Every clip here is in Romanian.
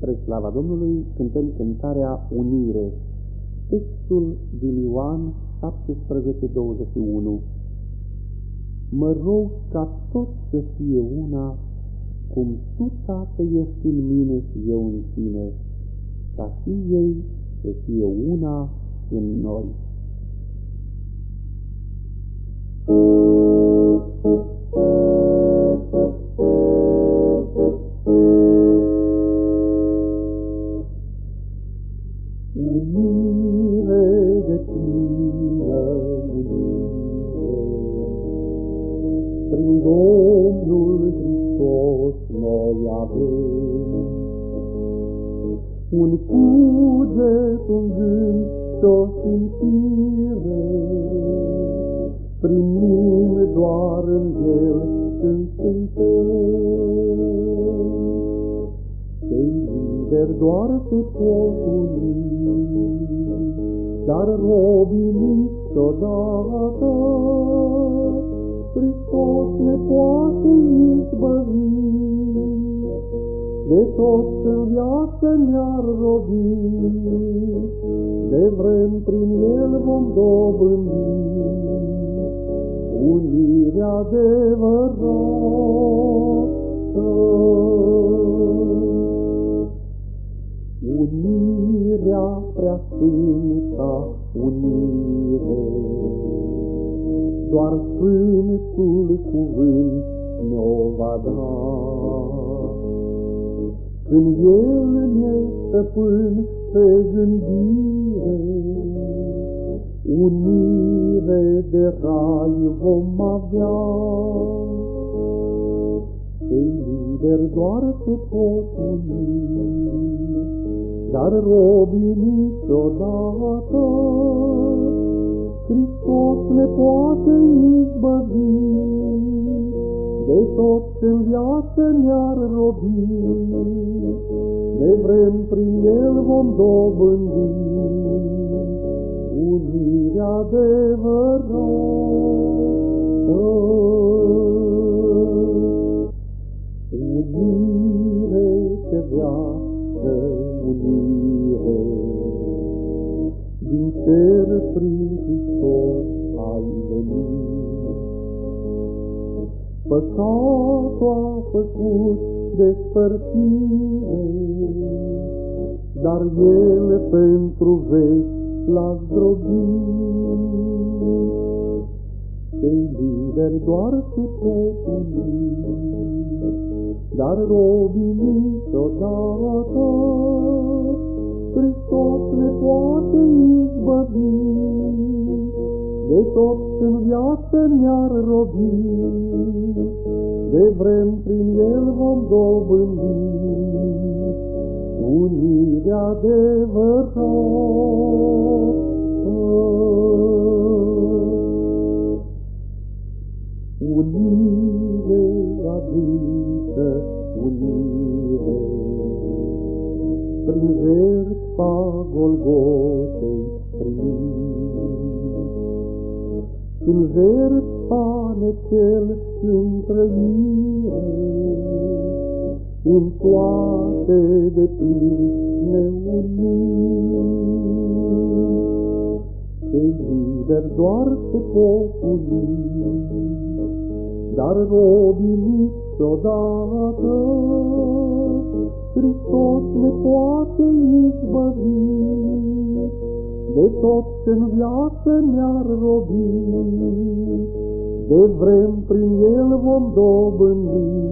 Spre slava Domnului cântăm cântarea Unire, textul din Ioan 17:21. Mă rog ca tot să fie una, cum Tu, Tată, ești în mine și eu în Tine, ca și ei să fie una în noi. Avem Un cuget, un gând și-o simțire, Prin mine doar în El când suntem. Cei liberi doar se pot uni, dar robii niciodată. Tot în viață ne-ar robi, de vrem prin El vom dobândi unirea adevărată. Unirea prea sfânta unire, Doar Sfântul Cuvânt ne-o va da. Când El ne stăpân pe gândire, Unire de rai vom avea. Cei liberi doar se pot uni, dar robii niciodată. Hristos ne poate izbăvi, de tot în viață ne-ar robi, de vrem prin El vom dobândi unirea adevărată. Unire ce viață, unire, din cer prin Hristos ai venit. Păcatul a făcut despărțire, dar El pentru veci l-a zdrobit. Cei liberi doar se pot uni, dar robii niciodată. Hristos ne poate izbăvi, de tot în viață ne-ar robi, de vrem prin El vom dobândi unirea adevărată. Unire adâncă, unire, prin jertfa Golgotei primit. În jertfa ne cel în trăire, în toate de plin ne unim. Cei liberi doar se pot uni, dar robii niciodată. Hristos ne poate izbăvi, de tot ce-n viață ne-ar robi, de vrem prin El vom dobândi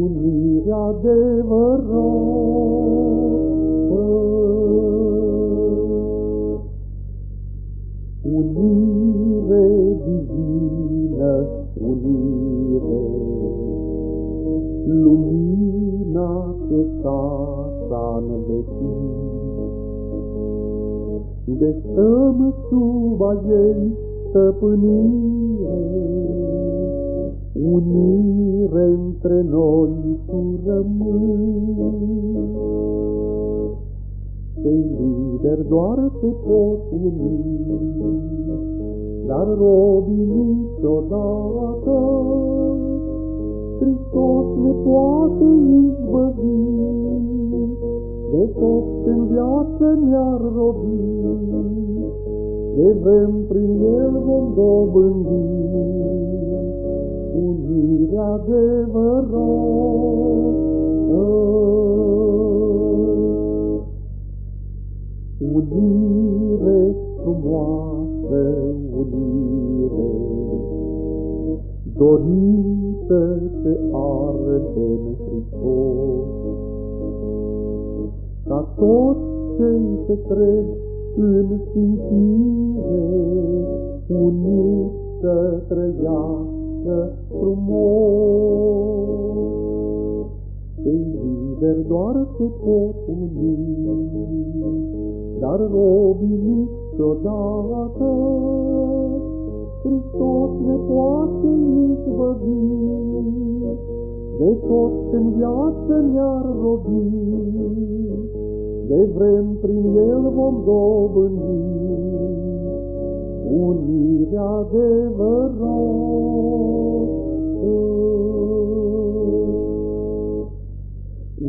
unirea adevărată. De stăm sub a ei stăpânire, unire între noi tu rămâi. Cei liberi doar se pot uni, dar robii niciodată. Hristos ne poate izbăvi, de tot în viață ne-ar robi, de vrem prin el vom dobândi unirea adevărată. Unire frumoasă, unire, dorită se arde în Hristos. Ca toți cei ce cred în simțire, unii să trăiască frumos. Cei lideri doar se pot uni, dar robiți niciodată. Hristos ne poate izbăvi, de tot în viață ne-ar robi, de vrem prin el vom dobândi unirea adevărată.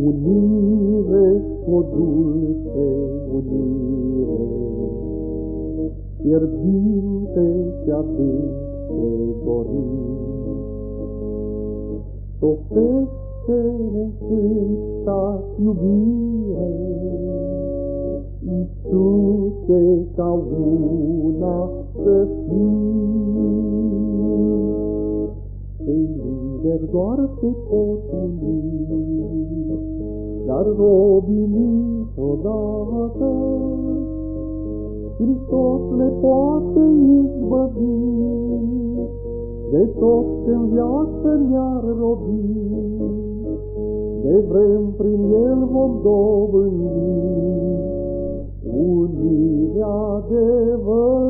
Unire, o dulce unire, fierbinte și adânc te dorim. Topește-ne sfânta iubire, Iisuse, ca una să fii. Cei lideri doar se pot uni, dar robii niciodată. Hristos le poate izbăvi, de tot în viață ne-ar robi, de vrem prin el vom dobândi unirea adevărată.